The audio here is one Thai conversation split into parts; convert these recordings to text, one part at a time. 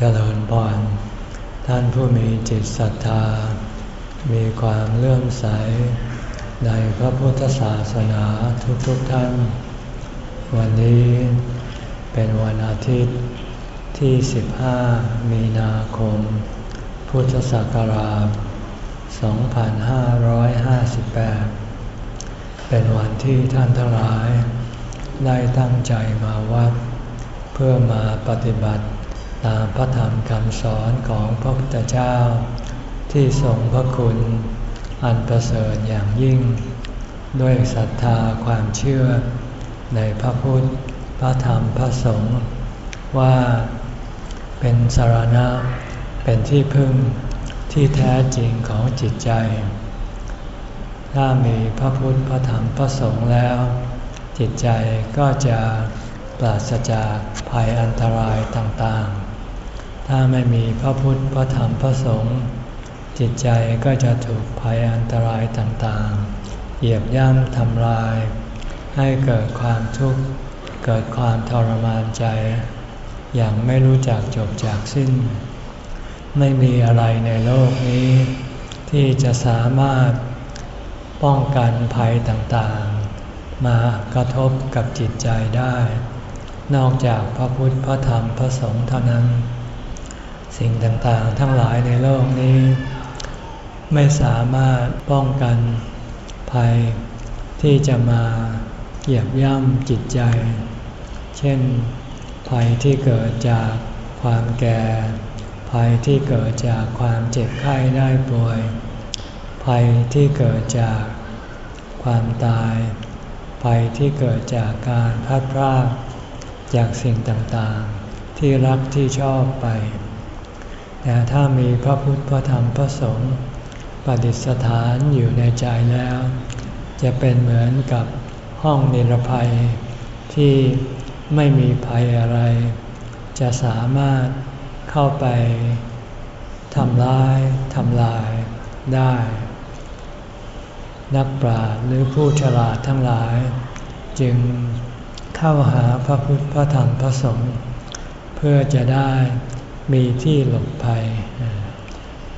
เจริญพรท่านผู้มีจิตศรัทธา มีความเลื่อมใส ในพระพุทธศาสนาทุกๆทท่าน วันนี้เป็นวันอาทิตย์ที่ 15 มีนาคม พุทธศักราช 2558 เป็นวันที่ท่านทั้งหลาย ได้ตั้งใจมาวัด เพื่อมาปฏิบัติ ตามพระธรรมคำสอนของพระพุทธเจ้า ที่ทรงพระคุณ อันประเสริฐอย่างยิ่ง ด้วยศรัทธาความเชื่อ ในพระพุทธ พระธรรมพระสงฆ์ว่าเป็นสารณะเป็นที่พึ่งที่แท้จริงของจิตใจ ถ้ามีพระพุทธพระธรรมพระสงฆ์แล้ว จิตใจก็จะปราศจากภัยอันตรายต่างๆ ถ้าไม่มีพระพุทธ พระธรรม พระสงฆ์ จิตใจก็จะถูกภัยอันตรายต่างๆ เหยียบย่ำทำลาย ให้เกิดความทุกข์ เกิดความทรมานใจ อย่างไม่รู้จักจบจากสิ้น ไม่มีอะไรในโลกนี้ ที่จะสามารถป้องกันภัยต่างๆ มากระทบกับจิตใจได้ นอกจากพระพุทธ พระธรรม พระสงฆ์เท่านั้น สิ่งต่างๆ ทั้งหลายในโลกนี้ ไม่สามารถป้องกันภัยที่จะมาเหยียบย่ำจิตใจ เช่น ภัยที่เกิดจากความแก่ ภัยที่เกิดจากความเจ็บไข้ได้ป่วย ภัยที่เกิดจากความตาย ภัยที่เกิดจากการพัดพรากจากสิ่งต่างๆ ที่รักที่ชอบไป แต่ถ้ามีพระพุทธพระธรรมพระสงฆ์ปฏิสถานอยู่ในใจแล้ว จะเป็นเหมือนกับห้องนิรภัย ที่ไม่มีภัยอะไร จะสามารถเข้าไปทำร้ายทำลายได้ นักปราชญ์หรือผู้ฉลาดทั้งหลาย จึงเข้าหาพระพุทธพระธรรมพระสงฆ์เพื่อจะได้ มีที่หลบภัย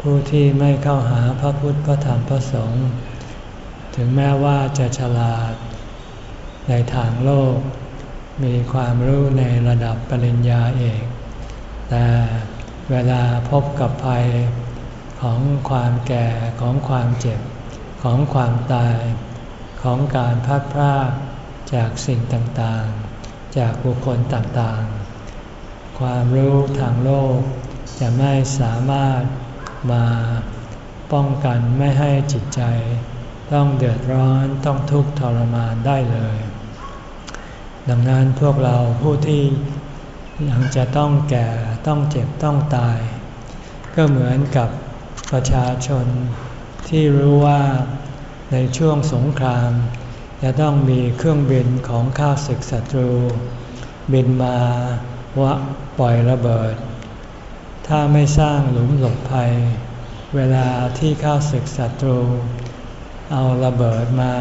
ผู้ที่ไม่เข้าหาพระพุทธพระธรรมพระสงฆ์ถึงแม้ว่าจะฉลาดในทางโลก มีความรู้ในระดับปริญญาเอก แต่เวลาพบกับภัยของความแก่ของความเจ็บ ของความตาย ของการพัดพรากจากสิ่งต่างๆ จากบุคคลต่างๆ ความรู้ทางโลก จะไม่สามารถมาป้องกันไม่ให้จิตใจ ต้องเดือดร้อนต้องทุกข์ทรมานได้เลย ดังนั้นพวกเราผู้ที่ยังจะต้องแก่ต้องเจ็บต้องตาย ก็เหมือนกับประชาชนที่รู้ว่าในช่วงสงคราม จะต้องมีเครื่องบินของข้าศึกศัตรู บินมา วะปล่อยระเบิด ถ้าไม่สร้างหลุมหลบภัย เวลาที่ข้าศึกศัตรู เอาระเบิดมา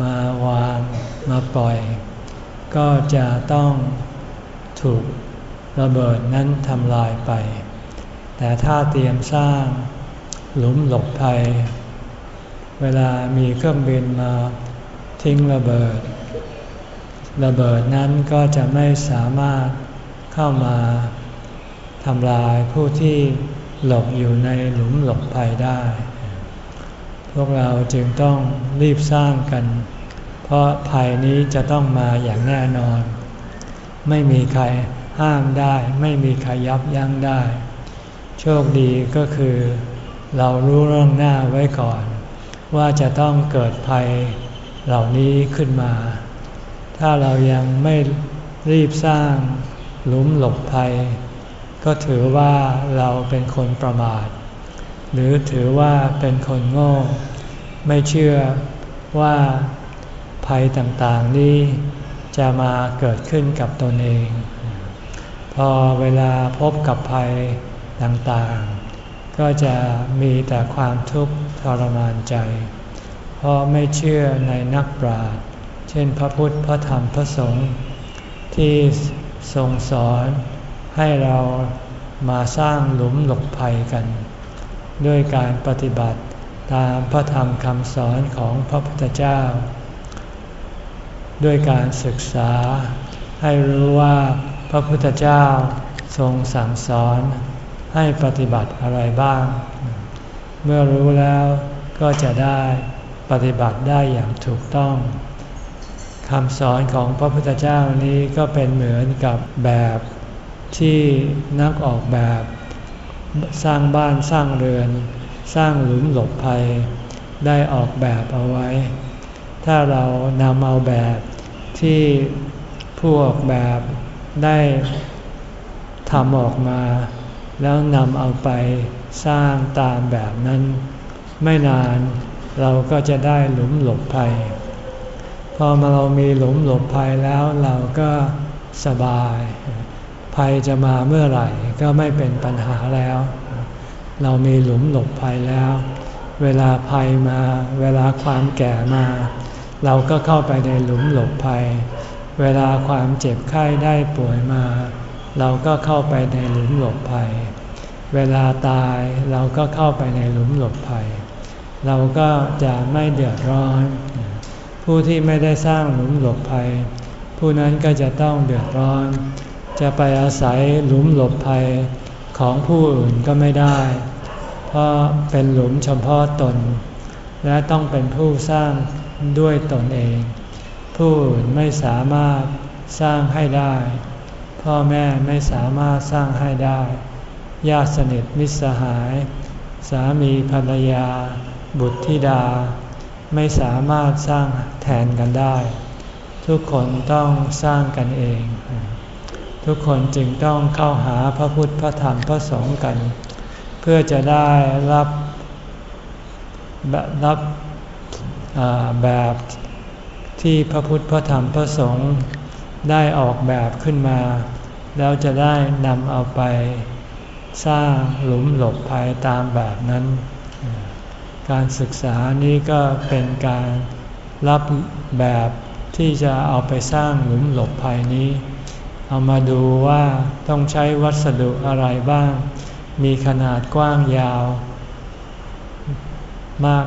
มาวางมาปล่อย ก็จะต้องถูกระเบิดนั้นทำลายไป แต่ถ้าเตรียมสร้างหลุมหลบภัย เวลามีเครื่องบินมาทิ้งระเบิด ระเบิดนั้นก็จะไม่สามารถเข้ามาทำลายผู้ที่หลบอยู่ในหลุมหลบภัยได้ พวกเราจึงต้องรีบสร้างกัน เพราะภัยนี้จะต้องมาอย่างแน่นอน ไม่มีใครห้ามได้ ไม่มีใครยับยั้งได้ โชคดีก็คือ เรารู้เรื่องหน้าไว้ก่อน ว่าจะต้องเกิดภัยเหล่านี้ขึ้นมา ถ้าเรายังไม่รีบสร้างหลุมหลบภัย ก็ถือว่าเราเป็นคนประมาท หรือถือว่าเป็นคนโง่ ไม่เชื่อว่าภัยต่างๆนี้จะมาเกิดขึ้นกับตนเอง พอเวลาพบกับภัยต่างๆ ก็จะมีแต่ความทุกข์ทรมานใจ เพราะไม่เชื่อในนักปราชญ์ ช่นพระพุทธพระธรรมพระสงฆ์ที่ทรงสอนให้เรามาสร้างหลุมหลบภัยกัน ด้วยการปฏิบัติตามพระธรรมคำสอนของพระพุทธเจ้า ด้วยการศึกษาให้รู้ว่าพระพุทธเจ้าทรงสั่งสอนให้ปฏิบัติอะไรบ้าง เมื่อรู้แล้วก็จะได้ปฏิบัติได้อย่างถูกต้อง คำสอนของพระพุทธเจ้านี้ก็เป็นเหมือนกับแบบที่นักออกแบบสร้างบ้านสร้างเรือน สร้างหลุมหลบภัย ได้ออกแบบเอาไว้ ถ้าเรานำเอาแบบที่ผู้ออกแบบได้ทำออกมา แล้วนำเอาไปสร้างตามแบบนั้น ไม่นานเราก็จะได้หลุมหลบภัย พอมาเรามีหลุมหลบภัยแล้วเราก็สบาย ภัยจะมาเมื่อไหร่ก็ไม่เป็นปัญหาแล้ว เรามีหลุมหลบภัยแล้ว เวลาภัยมา เวลาความแก่มา เราก็เข้าไปในหลุมหลบภัย เวลาความเจ็บไข้ได้ป่วยมา เราก็เข้าไปในหลุมหลบภัย เวลาตายเราก็เข้าไปในหลุมหลบภัย เราก็จะไม่เดือดร้อน ผู้ที่ไม่ได้สร้างหลุมหลบภัย ผู้นั้นก็จะต้องเดือดร้อน จะไปอาศัยหลุมหลบภัยของผู้อื่นก็ไม่ได้ เพราะเป็นหลุมเฉพาะตน และต้องเป็นผู้สร้างด้วยตนเอง ผู้อื่นไม่สามารถสร้างให้ได้ พ่อแม่ไม่สามารถสร้างให้ได้ ญาติสนิทมิตรสหาย สามีภรรยา บุตรธิดา ไม่สามารถสร้างแทนกันได้ ทุกคนต้องสร้างกันเอง ทุกคนจึงต้องเข้าหาพระพุทธพระธรรมพระสงฆ์กัน เพื่อจะได้รับรับแบบที่พระพุทธพระธรรมพระสงฆ์ได้ออกแบบขึ้นมา แล้วจะได้นำเอาไปสร้างหลุมหลบภัยตามแบบนั้น การศึกษานี้ก็เป็นการรับแบบที่จะเอาไปสร้างหลุมหลบภัยนี้ เอามาดูว่าต้องใช้วัสดุอะไรบ้าง มีขนาดกว้างยาว มาก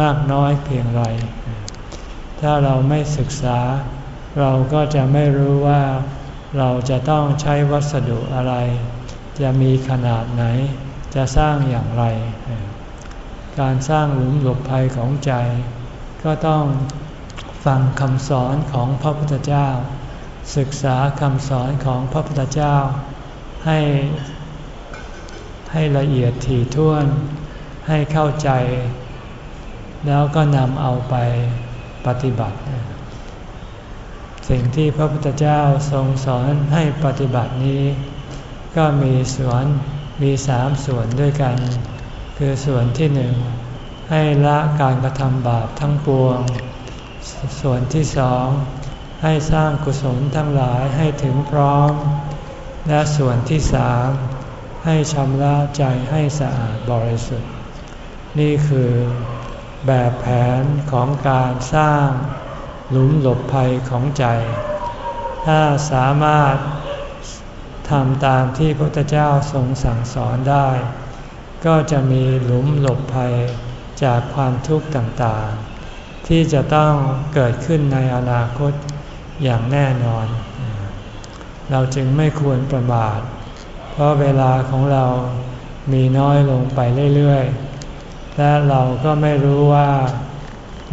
มากน้อยเพียงไร ถ้าเราไม่ศึกษา เราก็จะไม่รู้ว่าเราจะต้องใช้วัสดุอะไร จะมีขนาดไหน จะสร้างอย่างไร การสร้างหลุมหลบภัยของใจ ก็ต้องฟังคำสอนของพระพุทธเจ้า ศึกษาคำสอนของพระพุทธเจ้า ให้ ให้ละเอียดถี่ถ้วน ให้เข้าใจ แล้วก็นำเอาไปปฏิบัติ สิ่งที่พระพุทธเจ้าทรงสอนให้ปฏิบัตินี้ ก็มีส่วนมีสามส่วนด้วยกัน คือส่วนที่หนึ่งให้ละการกระทำบาปทั้งปวง ส่วนที่สองให้สร้างกุศลทั้งหลายให้ถึงพร้อม และส่วนที่สามให้ชำระใจให้สะอาดบริสุทธิ์ นี่คือแบบแผนของการสร้างหลุมหลบภัยของใจ ถ้าสามารถทำตามที่พระพุทธเจ้าทรงสั่งสอนได้ ก็จะมีหลุมหลบภัยจากความทุกข์ต่างๆ ที่จะต้องเกิดขึ้นในอนาคตอย่างแน่นอน เราจึงไม่ควรประมาท เพราะเวลาของเรามีน้อยลงไปเรื่อยๆ และเราก็ไม่รู้ว่า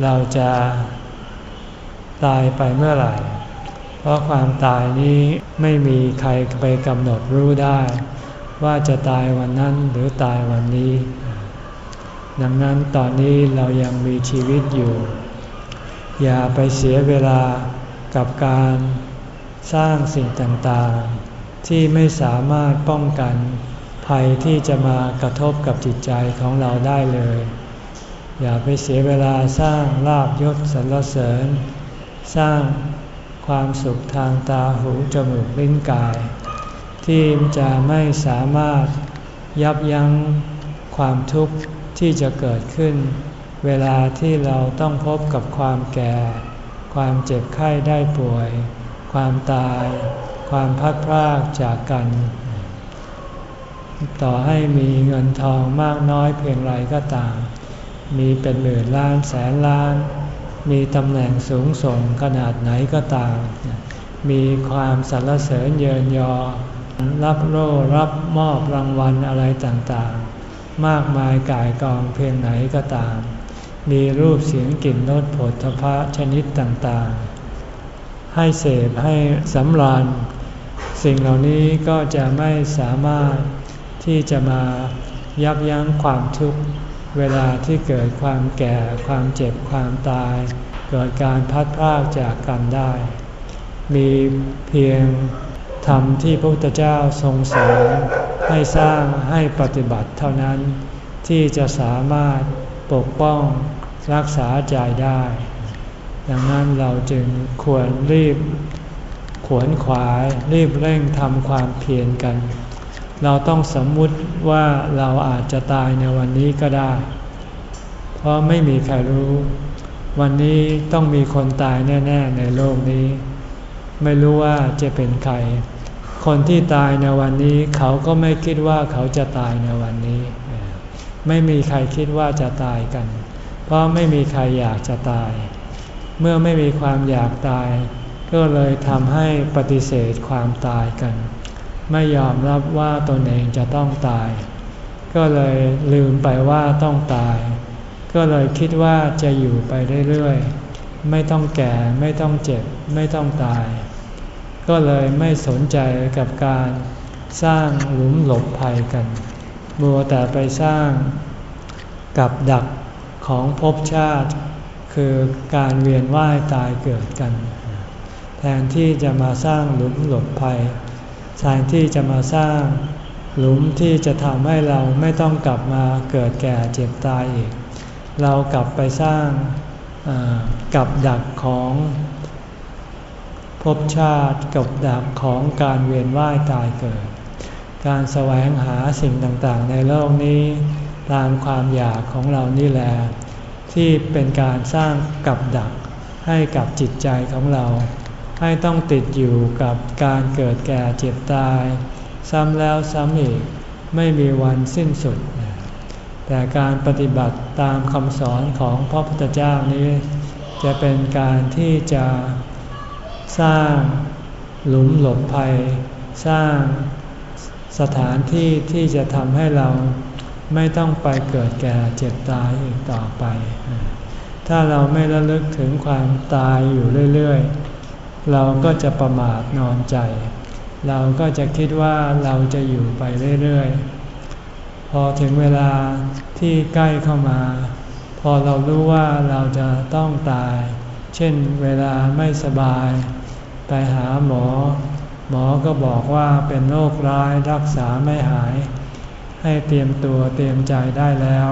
เราจะตายไปเมื่อไหร่ เพราะความตายนี้ไม่มีใครไปกำหนดรู้ได้ ว่าจะตายวันนั้นหรือตายวันนี้ ดังนั้นตอนนี้เรายังมีชีวิตอยู่ อย่าไปเสียเวลากับการสร้างสิ่งต่างๆ ที่ไม่สามารถป้องกันภัยที่จะมากระทบกับจิตใจของเราได้เลย อย่าไปเสียเวลาสร้างลาบยศสรรเสริญ สร้างความสุขทางตาหูจมูกลิ้นกาย ที่จะไม่สามารถยับยั้งความทุกข์ที่จะเกิดขึ้น เวลาที่เราต้องพบกับความแก่ ความเจ็บไข้ได้ป่วย ความตาย ความพัดพรากจากกัน ต่อให้มีเงินทองมากน้อยเพียงไรก็ตาม มีเป็นหมื่นล้านแสนล้าน มีตำแหน่งสูงส่งขนาดไหนก็ตาม มีความสรรเสริญเยินยอ รับโล่รับมอบรางวัลอะไรต่างๆ มากมายกายกองเพียงไหนก็ตาม มีรูปเสียงกลิ่นรสผลทพะชนิดต่างๆ ให้เสพให้สำราญ สิ่งเหล่านี้ก็จะไม่สามารถที่จะมายับยั้งความทุกข์เวลาที่เกิดความแก่ความเจ็บความตาย เกิดการพัดพรากจากกันได้ มีเพียง ธรรมที่พระพุทธเจ้าทรงสอนให้สร้างให้ปฏิบัติเท่านั้น ที่จะสามารถปกป้องรักษาใจได้ ดังนั้นเราจึงควรรีบขวนขวายรีบเร่งทำความเพียรกัน เราต้องสมมุติว่าเราอาจจะตายในวันนี้ก็ได้ เพราะไม่มีใครรู้ วันนี้ต้องมีคนตายแน่ ๆ ในโลกนี้ ไม่รู้ว่าจะเป็นใคร คนที่ตายในวันนี้เขาก็ไม่คิดว่าเขาจะตายในวันนี้ ไม่มีใครคิดว่าจะตายกัน เพราะไม่มีใครอยากจะตาย เมื่อไม่มีความอยากตาย ก็เลยทำให้ปฏิเสธความตายกัน ไม่ยอมรับว่าตนเองจะต้องตาย ก็เลยลืมไปว่าต้องตาย ก็เลยคิดว่าจะอยู่ไปเรื่อยๆไม่ต้องแก่ไม่ต้องเจ็บ ไม่ต้องตาย ก็เลยไม่สนใจกับการสร้างหลุมหลบภัยกัน มัวแต่ไปสร้างกับดักของภพชาติ คือการเวียนว่ายตายเกิดกัน แทนที่จะมาสร้างหลุมหลบภัย แทนที่จะมาสร้างหลุมที่จะทำให้เราไม่ต้องกลับมาเกิดแก่เจ็บตายอีก เรากลับไปสร้างกับดักของ ภพชาติกับดักของการเวียนว่ายตายเกิด การแสวงหาสิ่งต่างๆ ในโลกนี้ ตามความอยากของเรานี่แหละที่เป็นการสร้างกับดักให้กับจิตใจของเรา ให้ต้องติดอยู่กับการเกิดแก่เจ็บตาย ซ้ำแล้วซ้ำอีกไม่มีวันสิ้นสุด แต่การปฏิบัติตามคำสอนของพระพุทธเจ้านี้ จะเป็นการที่จะ สร้างหลุมหลบภัย สร้างสถานที่ที่จะทำให้เราไม่ต้องไปเกิดแก่เจ็บตายอีกต่อไป ถ้าเราไม่ระลึกถึงความตายอยู่เรื่อยๆ เราก็จะประมาทนอนใจ เราก็จะคิดว่าเราจะอยู่ไปเรื่อยๆ พอถึงเวลาที่ใกล้เข้ามา พอเรารู้ว่าเราจะต้องตาย เช่นเวลาไม่สบาย ไปหาหมอ หมอก็บอกว่าเป็นโรคร้ายรักษาไม่หาย ให้เตรียมตัวเตรียมใจได้แล้ว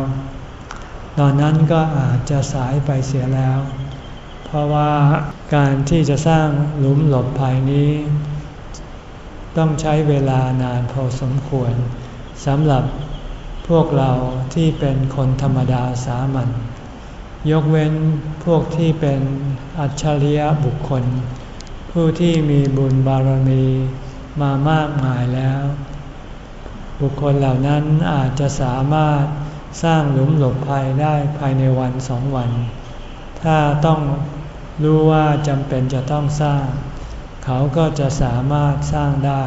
ตอนนั้นก็อาจจะสายไปเสียแล้ว เพราะว่าการที่จะสร้างหลุมหลบภัยนี้ ต้องใช้เวลานานพอสมควรสำหรับพวกเราที่เป็นคนธรรมดาสามัญ ยกเว้นพวกที่เป็นอัจฉริยะบุคคล ผู้ที่มีบุญบารมีมามากมายแล้ว บุคคลเหล่านั้นอาจจะสามารถสร้างหลุมหลบภัยได้ภายในวันสองวัน ถ้าต้องรู้ว่าจำเป็นจะต้องสร้าง เขาก็จะสามารถสร้างได้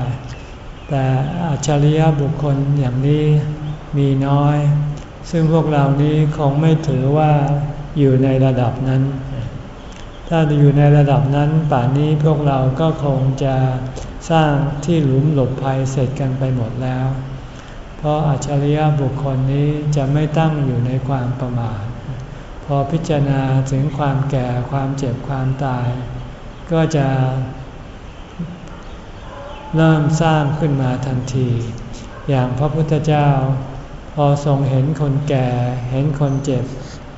แต่อัจฉริยะบุคคลอย่างนี้มีน้อย ซึ่งพวกเรานี้คงไม่ถือว่า อยู่ในระดับนั้น ถ้าอยู่ในระดับนั้นป่านนี้พวกเราก็คงจะสร้างที่หลุมหลบภัยเสร็จกันไปหมดแล้ว เพราะอัจฉริยะบุคคลนี้จะไม่ตั้งอยู่ในความประมาท พอพิจารณาถึงความแก่ความเจ็บความตาย ก็จะเริ่มสร้างขึ้นมาทันที อย่างพระพุทธเจ้า พอทรงเห็นคนแก่ เห็นคนเจ็บ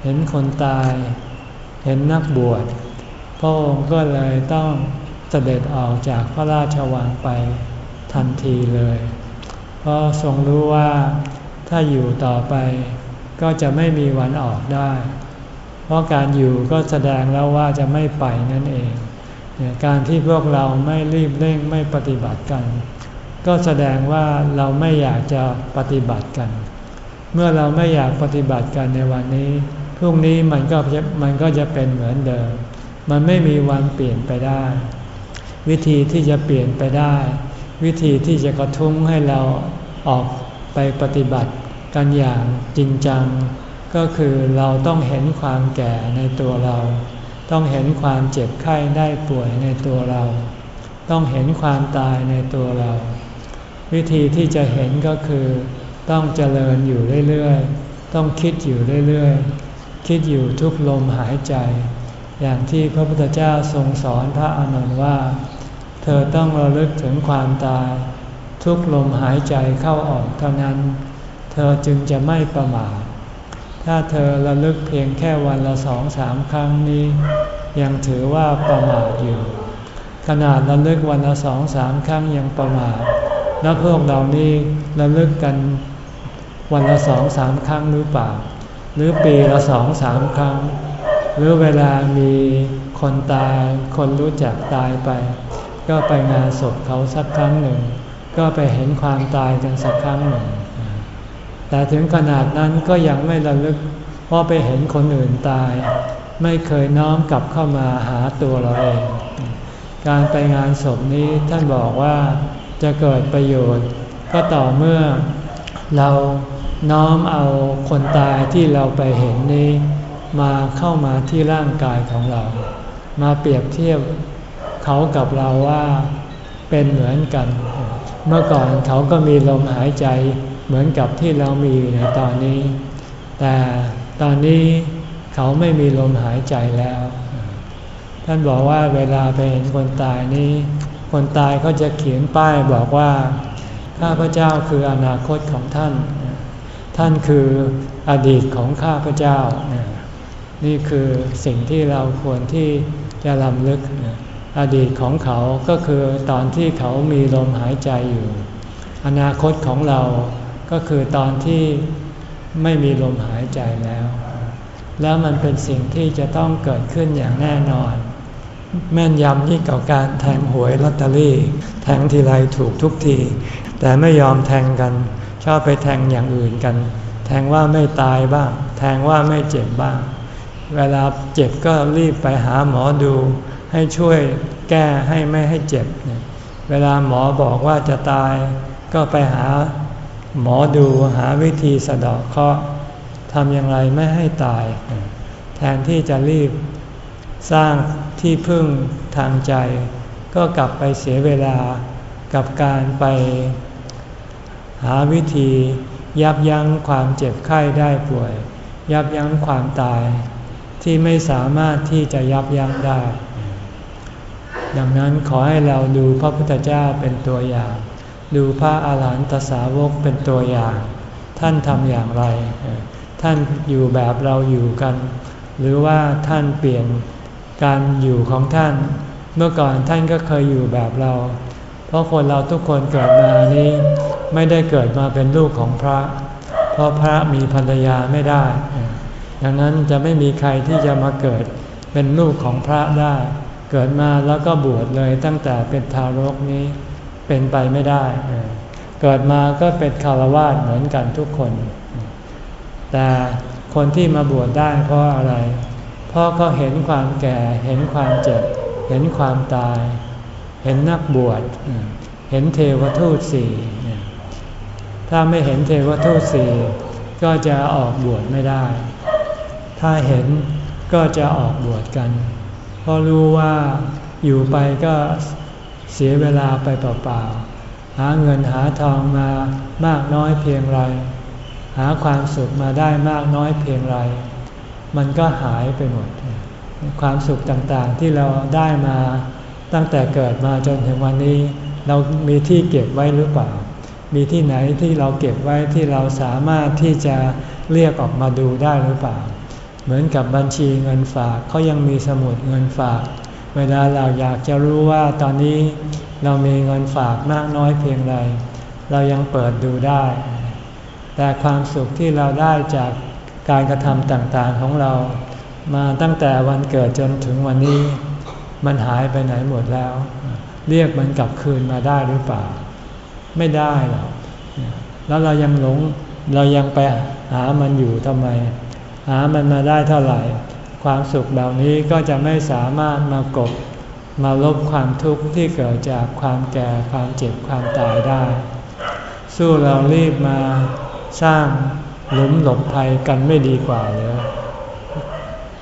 เห็นคนตาย เห็นนักบวช พระองค์ก็เลยต้องเสด็จออกจากพระราชวังไปทันทีเลย เพราะทรงรู้ว่าถ้าอยู่ต่อไปก็จะไม่มีวันออกได้ เพราะการอยู่ก็แสดงแล้วว่าจะไม่ไปนั่นเอง การที่พวกเราไม่รีบเร่งไม่ปฏิบัติกันกก็แสดงว่าเราไม่อยากจะปฏิบัติกัน เมื่อเราไม่อยากปฏิบัติกันในวันนี้ พรุ่งนี้มันก็มันก็จะเป็นเหมือนเดิม มันไม่มีวันเปลี่ยนไปได้ วิธีที่จะเปลี่ยนไปได้ วิธีที่จะกระทุ้งให้เราออกไปปฏิบัติกันอย่างจริงจัง ก็คือเราต้องเห็นความแก่ในตัวเรา ต้องเห็นความเจ็บไข้ได้ป่วยในตัวเรา ต้องเห็นความตายในตัวเรา วิธีที่จะเห็นก็คือ ต้องเจริญอยู่เรื่อยๆ ต้องคิดอยู่เรื่อยๆ คิดอยู่ทุกลมหายใจ อย่างที่พระพุทธเจ้าทรงสอนพระอานนท์ว่า เธอต้องระลึกถึงความตาย ทุกลมหายใจเข้าออกเท่านั้น เธอจึงจะไม่ประมาทถ้าเธอระลึกเพียงแค่วันละสองสามครั้งนี้ ยังถือว่าประมาทอยู่ ขนาดระลึกวันละสองสามครั้งยังประมาทแล้วพวกเรานี่ระลึกกันวันละสองสามครั้งหรือเปล่า รือปีละสองสามครั้ง หรือเวลามีคนตายคนรู้จักตายไป ก็ไปงานศพเขาสักครั้งหนึ่ง ก็ไปเห็นความตายกันสักครั้งหนึ่ง แต่ถึงขนาดนั้นก็ยังไม่ระลึกเพราะไปเห็นคนอื่นตาย ไม่เคยน้อมกลับเข้ามาหาตัวเราเอง การไปงานศพนี้ท่านบอกว่าจะเกิดประโยชน์ ก็ต่อเมื่อเรา น้อมเอาคนตายที่เราไปเห็นนี้มาเข้ามาที่ร่างกายของเรา มาเปรียบเทียบเขากับเราว่าเป็นเหมือนกัน เมื่อก่อนเขาก็มีลมหายใจเหมือนกับที่เรามีในตอนนี้ แต่ตอนนี้เขาไม่มีลมหายใจแล้ว ท่านบอกว่าเวลาไปเห็นคนตายนี้ คนตายเขาจะเขียนป้ายบอกว่า ข้าพเจ้าคืออนาคตของท่าน ท่านคืออดีตของข้าพเจ้า นี่คือสิ่งที่เราควรที่จะลำลึก อดีตของเขาก็คือตอนที่เขามีลมหายใจอยู่ อนาคตของเราก็คือตอนที่ไม่มีลมหายใจแล้ว แล้วมันเป็นสิ่งที่จะต้องเกิดขึ้นอย่างแน่นอน แม่นยำยิ่งกว่าการแทงหวยลอตเตอรี่ แทงทีไรถูกทุกที แต่ไม่ยอมแทงกัน ชอบไปแทงอย่างอื่นกัน แทงว่าไม่ตายบ้าง แทงว่าไม่เจ็บบ้าง เวลาเจ็บก็รีบไปหาหมอดู ให้ช่วยแก้ให้ไม่ให้เจ็บ เวลาหมอบอกว่าจะตาย ก็ไปหาหมอดูหาวิธีสะดอกเคราะห์ทำอย่างไรไม่ให้ตาย แทนที่จะรีบสร้างที่พึ่งทางใจ ก็กลับไปเสียเวลากับการไป หาวิธียับยั้งความเจ็บไข้ได้ป่วย ยับยั้งความตาย ที่ไม่สามารถที่จะยับยั้งได้ ดังนั้นขอให้เราดูพระพุทธเจ้าเป็นตัวอย่าง ดูพระอาหารหันตสาวกเป็นตัวอย่าง ท่านทำอย่างไร ท่านอยู่แบบเราอยู่กัน หรือว่าท่านเปลี่ยนการอยู่ของท่าน เมื่อก่อนท่านก็เคยอยู่แบบเรา เพราะคนเราทุกคนเกิดมานี้ ไม่ได้เกิดมาเป็นลูกของพระ เพราะพระมีภรรยาไม่ได้ ดังนั้นจะไม่มีใครที่จะมาเกิดเป็นลูกของพระได้ เกิดมาแล้วก็บวชเลยตั้งแต่เป็นทารกนี้เป็นไปไม่ได้ เกิดมาก็เป็นคารวาสเหมือนกันทุกคน แต่คนที่มาบวชได้เพราะอะไร เพราะเขาเห็นความแก่ เห็นความเจ็บ เห็นความตาย เห็นนักบวช เห็นเทวทูตสี่ ถ้าไม่เห็นเทวทูตสี่ก็จะออกบวชไม่ได้ ถ้าเห็นก็จะออกบวชกัน เพราะรู้ว่าอยู่ไปก็เสียเวลาไปเปล่าๆ หาเงินหาทองมามากน้อยเพียงไร หาความสุขมาได้มากน้อยเพียงไร มันก็หายไปหมด ความสุขต่างๆที่เราได้มาตั้งแต่เกิดมาจนถึงวันนี้ เรามีที่เก็บไว้หรือเปล่า มีที่ไหนที่เราเก็บไว้ที่เราสามารถที่จะเรียกออกมาดูได้หรือเปล่า เหมือนกับบัญชีเงินฝากเขายังมีสมุดเงินฝาก เวลาเราอยากจะรู้ว่าตอนนี้เรามีเงินฝากมากน้อยเพียงไร เรายังเปิดดูได้ แต่ความสุขที่เราได้จากการกระทำต่างๆของเรา มาตั้งแต่วันเกิดจนถึงวันนี้ มันหายไปไหนหมดแล้ว เรียกมันกลับคืนมาได้หรือเปล่า ไม่ได้หรอกแล้วเรายังหลงเรายังไปหามันอยู่ทำไม หามันมาได้เท่าไหร่ ความสุขเหล่านี้ก็จะไม่สามารถมากบมาลบความทุกข์ที่เกิดจากความแก่ความเจ็บความตายได้ สู้เรารีบมาสร้างหลุมหลบภัยกันไม่ดีกว่าเลย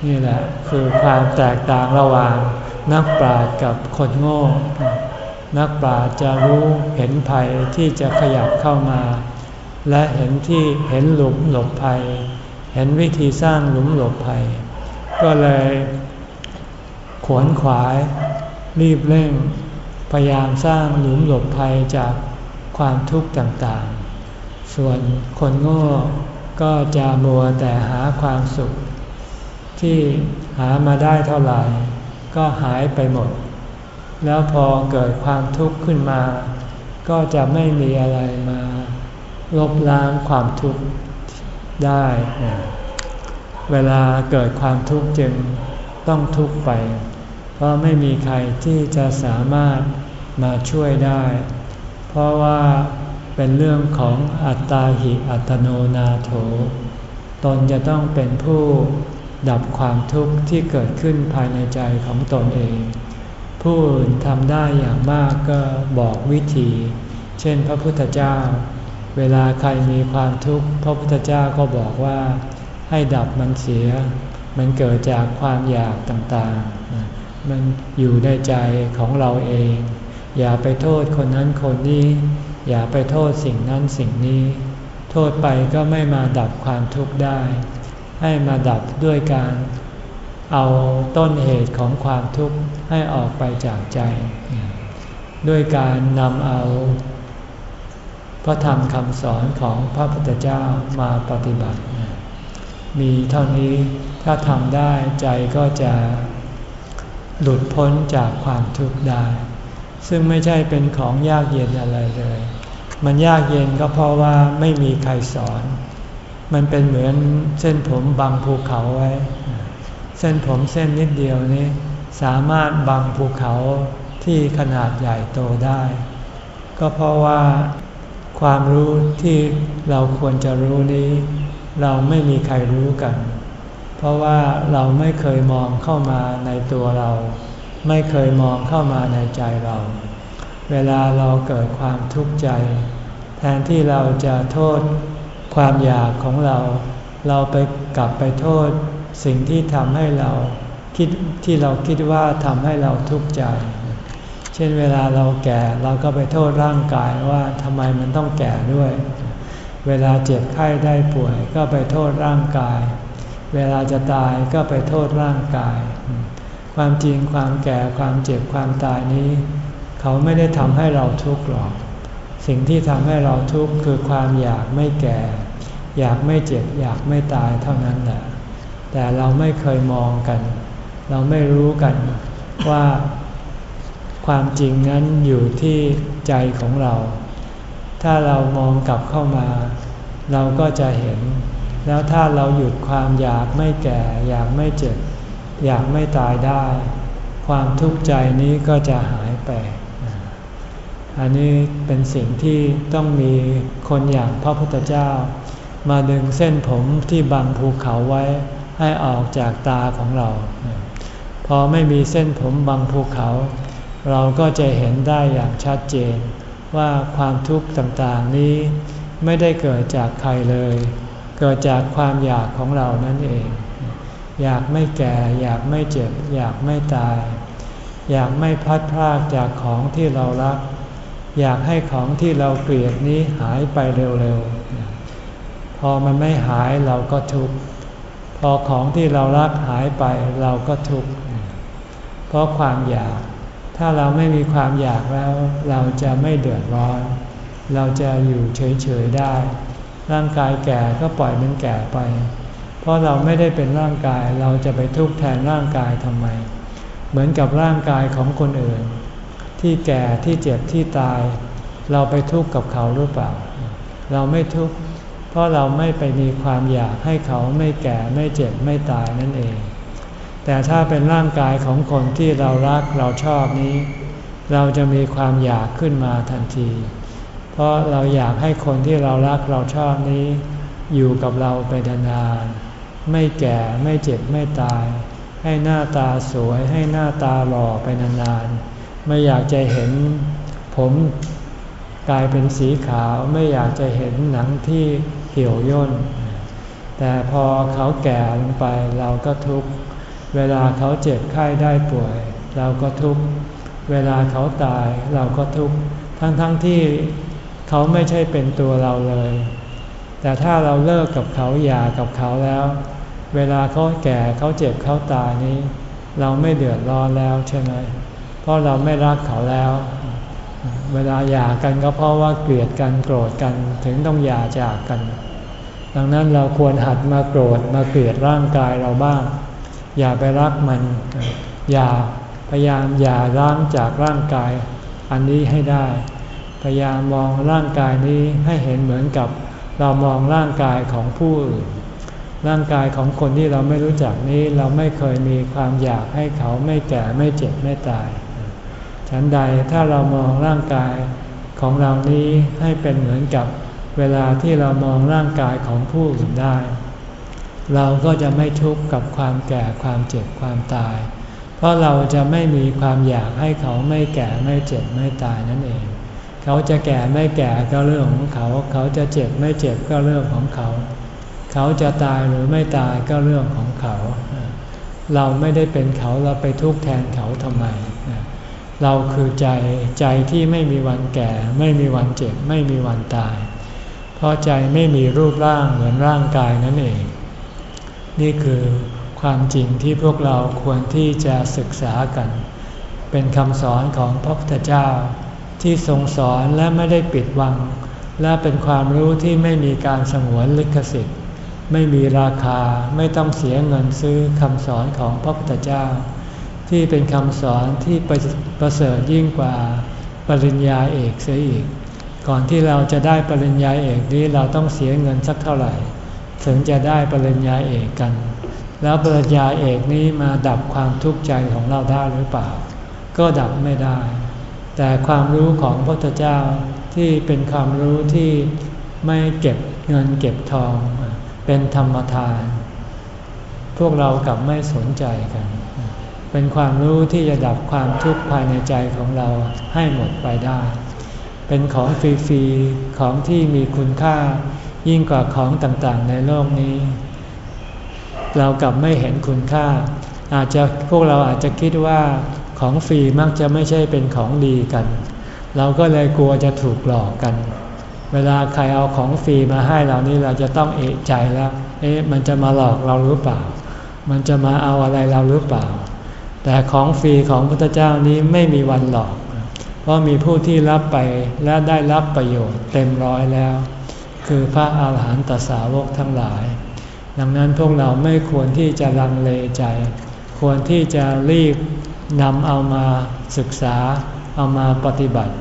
นี่แหละคือความแตกต่างระหว่างนักปราชญ์กับคนโง่ นักปราชญ์จะรู้เห็นภัยที่จะขยับเข้ามา และเห็นที่เห็นหลุมหลบภัย เห็นวิธีสร้างหลุมหลบภัย ก็เลยขวนขวาย รีบเร่ง พยายามสร้างหลุมหลบภัยจากความทุกข์ต่างๆ ส่วนคนโง่ก็จะมัวแต่หาความสุข ที่หามาได้เท่าไหร่ ก็หายไปหมด แล้วพอเกิดความทุกข์ขึ้นมา ก็จะไม่มีอะไรมาลบล้างความทุกข์ได้ เวลาเกิดความทุกข์จึงต้องทุกข์ไป เพราะไม่มีใครที่จะสามารถมาช่วยได้ เพราะว่าเป็นเรื่องของอัตตาหิอัตโนนาโถ ตนจะต้องเป็นผู้ดับความทุกข์ที่เกิดขึ้นภายในใจของตนเอง ผู้อื่นทำได้อย่างมากก็บอกวิธี เช่นพระพุทธเจ้า เวลาใครมีความทุกข์พระพุทธเจ้าก็บอกว่าให้ดับมันเสีย มันเกิดจากความอยากต่างๆ มันอยู่ในใจของเราเอง อย่าไปโทษคนนั้นคนนี้ อย่าไปโทษสิ่งนั้นสิ่งนี้ โทษไปก็ไม่มาดับความทุกข์ได้ ให้มาดับด้วยการเอาต้นเหตุของความทุกข์ ให้ออกไปจากใจ ด้วยการนำเอา พระธรรมคำสอนของพระพุทธเจ้ามาปฏิบัติ มีเท่านี้ถ้าทำได้ใจก็จะหลุดพ้นจากความทุกข์ได้ ซึ่งไม่ใช่เป็นของยากเย็นอะไรเลย มันยากเย็นก็เพราะว่าไม่มีใครสอน มันเป็นเหมือนเส้นผมบังภูเขาไว้ เส้นผมเส้นนิดเดียวนี้ สามารถบังภูเขาที่ขนาดใหญ่โตได้ ก็เพราะว่าความรู้ที่เราควรจะรู้นี้ เราไม่มีใครรู้กัน เพราะว่าเราไม่เคยมองเข้ามาในตัวเรา ไม่เคยมองเข้ามาในใจเรา เวลาเราเกิดความทุกข์ใจ แทนที่เราจะโทษความอยากของเรา เราไปกลับไปโทษสิ่งที่ทำให้เรา คิดที่เราคิดว่าทำให้เราทุกข์ใจ เช่นเวลาเราแก่เราก็ไปโทษร่างกายว่าทำไมมันต้องแก่ด้วย เวลาเจ็บไข้ได้ป่วยก็ไปโทษร่างกาย เวลาจะตายก็ไปโทษร่างกาย ความจริงความแก่ความเจ็บความตายนี้ เขาไม่ได้ทำให้เราทุกข์หรอก สิ่งที่ทำให้เราทุกข์คือความอยากไม่แก่ อยากไม่เจ็บอยากไม่ตายเท่านั้นแหละแต่เราไม่เคยมองกัน เราไม่รู้กันว่าความจริงนั้นอยู่ที่ใจของเรา ถ้าเรามองกลับเข้ามา เราก็จะเห็น แล้วถ้าเราหยุดความอยากไม่แก่ อยากไม่เจ็บ อยากไม่ตายได้ ความทุกข์ใจนี้ก็จะหายไป อันนี้เป็นสิ่งที่ต้องมีคนอย่างพระพุทธเจ้า มาดึงเส้นผมที่บังภูเขาไว้ให้ออกจากตาของเรา พอไม่มีเส้นผมบังภูเขา เราก็จะเห็นได้อย่างชัดเจน ว่าความทุกข์ต่างๆนี้ ไม่ได้เกิดจากใครเลย เกิดจากความอยากของเรานั่นเอง อยากไม่แก่ อยากไม่เจ็บ อยากไม่ตาย อยากไม่พัดพรากจากของที่เรารัก อยากให้ของที่เราเกลียดนี้หายไปเร็วๆ พอมันไม่หายเราก็ทุกข์พอของที่เรารักหายไปเราก็ทุกข์ เพราะความอยาก ถ้าเราไม่มีความอยากแล้ว เราจะไม่เดือดร้อน เราจะอยู่เฉยๆได้ ร่างกายแก่ก็ปล่อยมันแก่ไป เพราะเราไม่ได้เป็นร่างกายเราจะไปทุกข์แทนร่างกายทำไม เหมือนกับร่างกายของคนอื่น ที่แก่ที่เจ็บที่ตาย เราไปทุกข์กับเขาหรือเปล่า เราไม่ทุกข์เพราะเราไม่ไปมีความอยากให้เขาไม่แก่ไม่เจ็บไม่ตายนั่นเอง แต่ถ้าเป็นร่างกายของคนที่เรารักเราชอบนี้ เราจะมีความอยากขึ้นมาทันที เพราะเราอยากให้คนที่เรารักเราชอบนี้ อยู่กับเราไปนานๆไม่แก่ไม่เจ็บไม่ตาย ให้หน้าตาสวยให้หน้าตาหล่อไปนานๆไม่อยากจะเห็นผมกลายเป็นสีขาวไม่อยากจะเห็นหนังที่เหี่ยวย่น แต่พอเขาแก่ลงไปเราก็ทุกข์ เวลาเขาเจ็บไข้ได้ป่วย เราก็ทุกข์ เวลาเขาตายเราก็ทุกข์ ทั้งๆทที่เขาไม่ใช่เป็นตัวเราเลย แต่ถ้าเราเลิกกับเขาหย่ากับเขาแล้ว เวลาเขาแก่เขาเจ็บเขาตายนี้ เราไม่เดือดร้อนแล้วใช่ไหม เพราะเราไม่รักเขาแล้ว เวลาหย่ากันก็เพราะว่าเกลียดกันโกรธกันถึงต้องหย่าจากกัน ดังนั้นเราควรหัดมาโกรธมาเกลียดร่างกายเราบ้าง อย่าไปรักมัน อย่าพยายามอย่าล้างจากร่างกายอันนี้ให้ได้ พยายามมองร่างกายนี้ให้เห็นเหมือนกับเรามองร่างกายของผู้อื่น ร่างกายของคนที่เราไม่รู้จักนี้เราไม่เคยมีความอยากให้เขาไม่แก่ไม่เจ็บไม่ตาย ฉันใดถ้าเรามองร่างกายของเรานี้ให้เป็นเหมือนกับเวลาที่เรามองร่างกายของผู้อื่นได้ เราก็จะไม่ทุกข์กับความแก่ความเจ็บความตาย เพราะเราจะไม่มีความอยากให้เขาไม่แก่ไม่เจ็บไม่ตายนั่นเอง เขาจะแก่ไม่แก่ก็เรื่องของเขา เขาจะเจ็บไม่เจ็บก็เรื่องของเขา เขาจะตายหรือไม่ตายก็เรื่องของเขา เราไม่ได้เป็นเขาเราไปทุกข์แทนเขาทำไม เราคือใจใจที่ไม่มีวันแก่ ไม่มีวันเจ็บ ไม่มีวันตาย เพราะใจไม่มีรูปร่างเหมือนร่างกายนั่นเอง นี่คือความจริงที่พวกเราควรที่จะศึกษากัน เป็นคำสอนของพระพุทธเจ้า ที่ทรงสอนและไม่ได้ปิดวัง และเป็นความรู้ที่ไม่มีการสงวนลิขสิทธิ์ ไม่มีราคาไม่ต้องเสียเงินซื้อคำสอนของพระพุทธเจ้า ที่เป็นคำสอนที่ประเสริฐยิ่งกว่าปริญญาเอกเสียอีก ก่อนที่เราจะได้ปริญญาเอกนี้เราต้องเสียเงินสักเท่าไหร่ ถึงจะได้ปริญญาเอกกัน แล้วปริญญาเอกนี้มาดับความทุกข์ใจของเราได้หรือเปล่า ก็ดับไม่ได้ แต่ความรู้ของพระพุทธเจ้าที่เป็นความรู้ที่ไม่เก็บเงินเก็บทอง เป็นธรรมทาน พวกเรากลับไม่สนใจกัน เป็นความรู้ที่จะดับความทุกข์ภายในใจของเราให้หมดไปได้ เป็นของฟรีๆของที่มีคุณค่า ยิ่งกว่าของต่างๆ ในโลกนี้ เรากลับไม่เห็นคุณค่า อาจจะพวกเราอาจจะคิดว่าของฟรีมักจะไม่ใช่เป็นของดีกัน เราก็เลยกลัวจะถูกหลอกกัน เวลาใครเอาของฟรีมาให้เรานี่เราจะต้องเอะใจแล้ว เอ๊ะมันจะมาหลอกเราหรือเปล่า มันจะมาเอาอะไรเราหรือเปล่า แต่ของฟรีของพระเจ้านี้ไม่มีวันหลอก เพราะมีผู้ที่รับไปและได้รับประโยชน์เต็มร้อยแล้ว คือพระอาหารหันตสาวกทั้งหลาย ดังนั้นพวกเราไม่ควรที่จะลังเลใจ ควรที่จะรีบนำเอามาศึกษาเอามาปฏิบัติ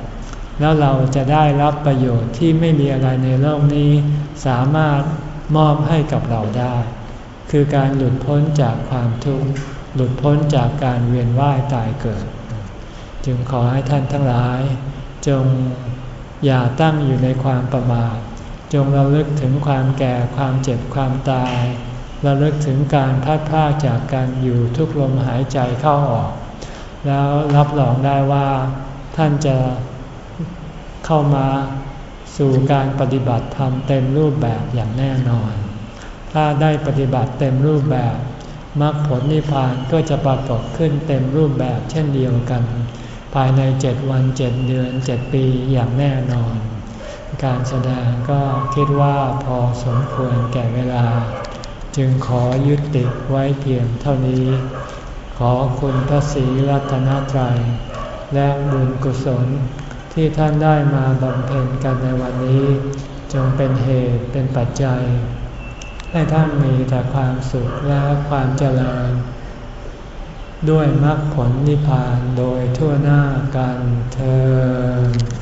แล้วเราจะได้รับประโยชน์ที่ไม่มีอะไรในโลกนี้ สามารถมอบให้กับเราได้ คือการหลุดพ้นจากความทุกข์หลุดพ้นจากการเวียนว่ายตายเกิด จึงขอให้ท่านทั้งหลาย จงอย่าตั้งอยู่ในความประมาท จงระลึกถึงความแก่ความเจ็บความตาย ระลึกถึงการพัดพากจากการอยู่ทุกลมหายใจเข้าออก แล้วรับรองได้ว่าท่านจะเข้ามาสู่การปฏิบัติธรรมเต็มรูปแบบอย่างแน่นอน ถ้าได้ปฏิบัติเต็มรูปแบบมรรคผลนิพพานก็จะปรากฏขึ้นเต็มรูปแบบเช่นเดียวกัน ภายในเจ็ดวันเจ็ดเดือนเจ็ดปีอย่างแน่นอน การแสดงก็คิดว่าพอสมควรแก่เวลา จึงขอยุติไว้เพียงเท่านี้ ขอคุณพระศรีรัตนตรัย และบุญกุศลที่ท่านได้มาบำเพ็ญกันในวันนี้ จงเป็นเหตุเป็นปัจจัย ให้ท่านมีแต่ความสุขและความเจริญ ด้วยมรรคผลนิพพานโดยทั่วหน้ากันเธอ